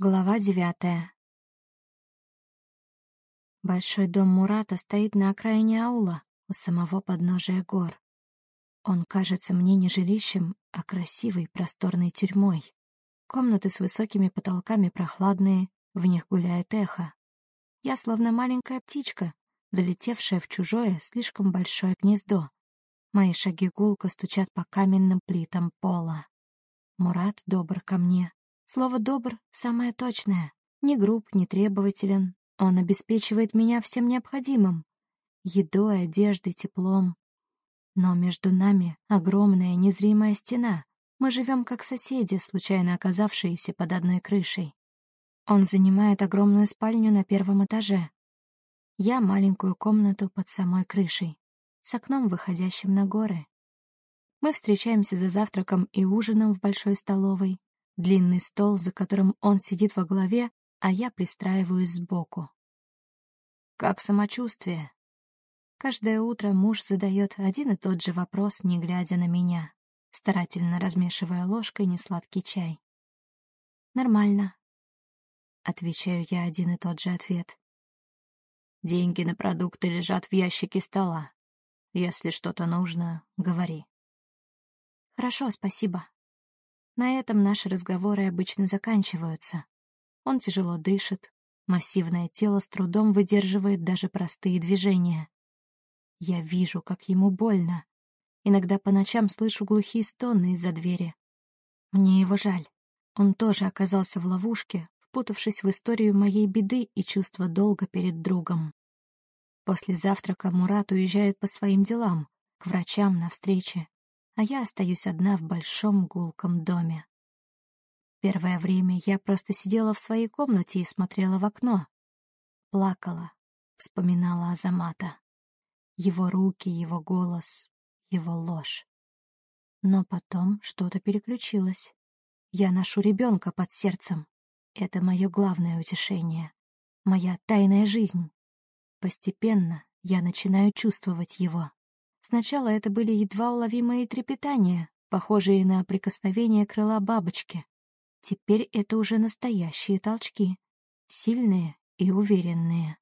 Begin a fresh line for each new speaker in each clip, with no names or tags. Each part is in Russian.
Глава девятая. Большой дом Мурата стоит на окраине аула, у самого подножия гор. Он кажется мне не жилищем, а красивой просторной тюрьмой. Комнаты с высокими потолками прохладные, в них гуляет эхо. Я словно маленькая птичка, залетевшая в чужое, слишком большое гнездо. Мои шаги гулко стучат по каменным плитам пола. Мурат добр ко мне, Слово «добр» самое точное. Не груб, не требователен. Он обеспечивает меня всем необходимым. Едой, одеждой, теплом. Но между нами огромная незримая стена. Мы живем как соседи, случайно оказавшиеся под одной крышей. Он занимает огромную спальню на первом этаже. Я маленькую комнату под самой крышей, с окном, выходящим на горы. Мы встречаемся за завтраком и ужином в большой столовой, Длинный стол, за которым он сидит во главе, а я пристраиваюсь сбоку. «Как самочувствие?» Каждое утро муж задает один и тот же вопрос, не глядя на меня, старательно размешивая ложкой несладкий чай. «Нормально», — отвечаю я один и тот же ответ. «Деньги на продукты лежат в ящике стола. Если что-то нужно, говори». «Хорошо, спасибо», на этом наши разговоры обычно заканчиваются. Он тяжело дышит, массивное тело с трудом выдерживает даже простые движения. Я вижу, как ему больно. Иногда по ночам слышу глухие стоны из-за двери. Мне его жаль. Он тоже оказался в ловушке, впутавшись в историю моей беды и чувство долга перед другом. После завтрака Мурат уезжает по своим делам, к врачам на встрече а я остаюсь одна в большом гулком доме. Первое время я просто сидела в своей комнате и смотрела в окно. Плакала, вспоминала Азамата. Его руки, его голос, его ложь. Но потом что-то переключилось. Я ношу ребенка под сердцем. Это мое главное утешение. Моя тайная жизнь. Постепенно я начинаю чувствовать его. Сначала это были едва уловимые трепетания, похожие на прикосновение крыла бабочки. Теперь это уже настоящие толчки, сильные и уверенные.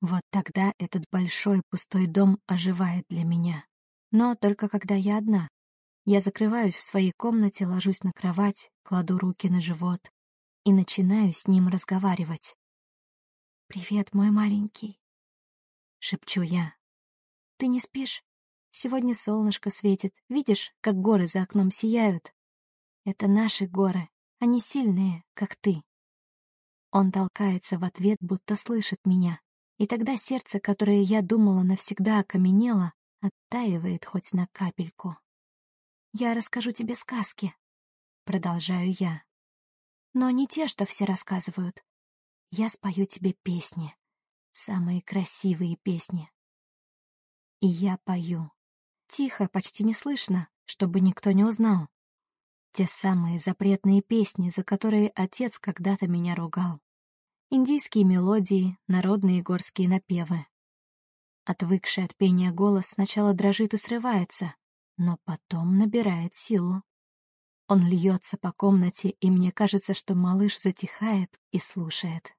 Вот тогда этот большой пустой дом оживает для меня. Но только когда я одна. Я закрываюсь в своей комнате, ложусь на кровать, кладу руки на живот и начинаю с ним разговаривать. «Привет, мой маленький», — шепчу я. Ты не спишь? Сегодня солнышко светит. Видишь, как горы за окном сияют? Это наши горы. Они сильные, как ты. Он толкается в ответ, будто слышит меня. И тогда сердце, которое я думала навсегда окаменело, оттаивает хоть на капельку. «Я расскажу тебе сказки», — продолжаю я. «Но не те, что все рассказывают. Я спою тебе песни, самые красивые песни, и я пою. Тихо, почти не слышно, чтобы никто не узнал. Те самые запретные песни, за которые отец когда-то меня ругал. Индийские мелодии, народные горские напевы. Отвыкший от пения голос сначала дрожит и срывается, но потом набирает силу. Он льется по комнате, и мне кажется, что малыш затихает и слушает.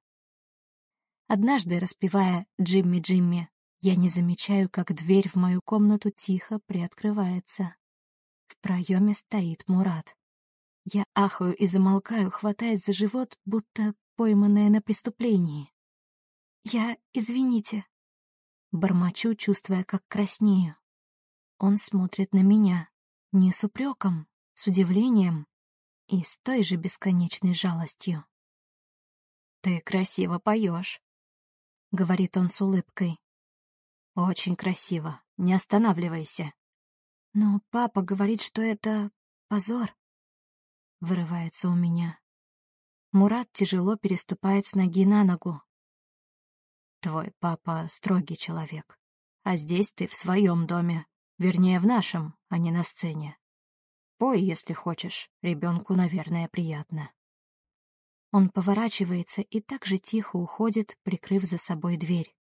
Однажды, распевая «Джимми, Джимми», я не замечаю, как дверь в мою комнату тихо приоткрывается. В проеме стоит Мурат. Я ахаю и замолкаю, хватаясь за живот, будто пойманная на преступлении. «Я... извините». Бормочу, чувствуя, как краснею. Он смотрит на меня. Не с упреком, с удивлением и с той же бесконечной жалостью. «Ты красиво поешь», — говорит он с улыбкой. Очень красиво. Не останавливайся. Но папа говорит, что это позор. Вырывается у меня. Мурат тяжело переступает с ноги на ногу. Твой папа строгий человек. А здесь ты в своем доме. Вернее, в нашем, а не на сцене. Пой, если хочешь. Ребенку, наверное, приятно. Он поворачивается и так же тихо уходит, прикрыв за собой дверь.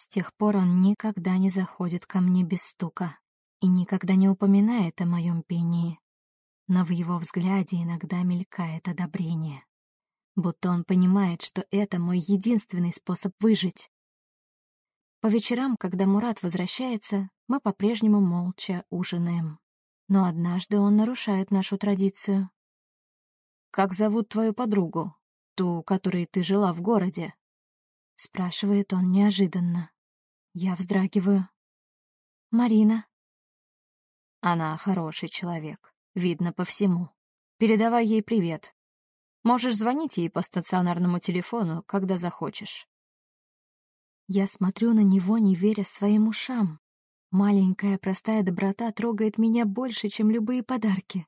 С тех пор он никогда не заходит ко мне без стука и никогда не упоминает о моем пении. Но в его взгляде иногда мелькает одобрение. будто он понимает, что это мой единственный способ выжить. По вечерам, когда Мурат возвращается, мы по-прежнему молча ужинаем. Но однажды он нарушает нашу традицию. «Как зовут твою подругу? Ту, которой ты жила в городе?» Спрашивает он неожиданно. Я вздрагиваю. «Марина». Она хороший человек, видно по всему. Передавай ей привет. Можешь звонить ей по стационарному телефону, когда захочешь. Я смотрю на него, не веря своим ушам. Маленькая простая доброта трогает меня больше, чем любые подарки.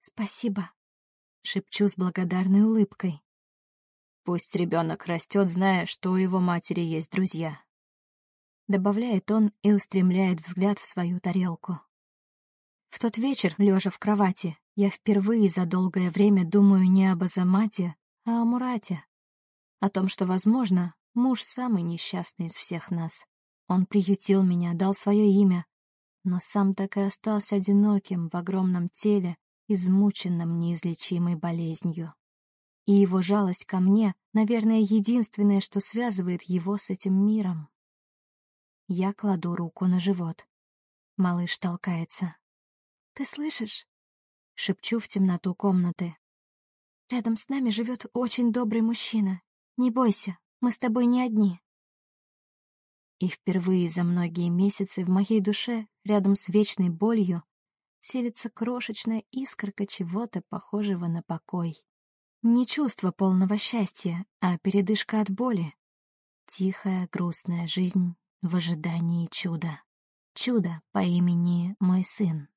«Спасибо», — шепчу с благодарной улыбкой. «Пусть ребенок растет, зная, что у его матери есть друзья», — добавляет он и устремляет взгляд в свою тарелку. В тот вечер, лежа в кровати, я впервые за долгое время думаю не об Азамате, а о Мурате. О том, что, возможно, Муж самый несчастный из всех нас. Он приютил меня, дал свое имя, но сам так и остался одиноким в огромном теле, измученным неизлечимой болезнью. И его жалость ко мне, наверное, единственное, что связывает его с этим миром. Я кладу руку на живот. Малыш толкается. «Ты слышишь?» — шепчу в темноту комнаты. «Рядом с нами живет очень добрый мужчина. Не бойся, мы с тобой не одни. И впервые за многие месяцы в моей душе, рядом с вечной болью, селится крошечная искорка чего-то похожего на покой. Не чувство полного счастья, а передышка от боли. Тихая, грустная жизнь в ожидании чуда. Чудо по имени мой сын.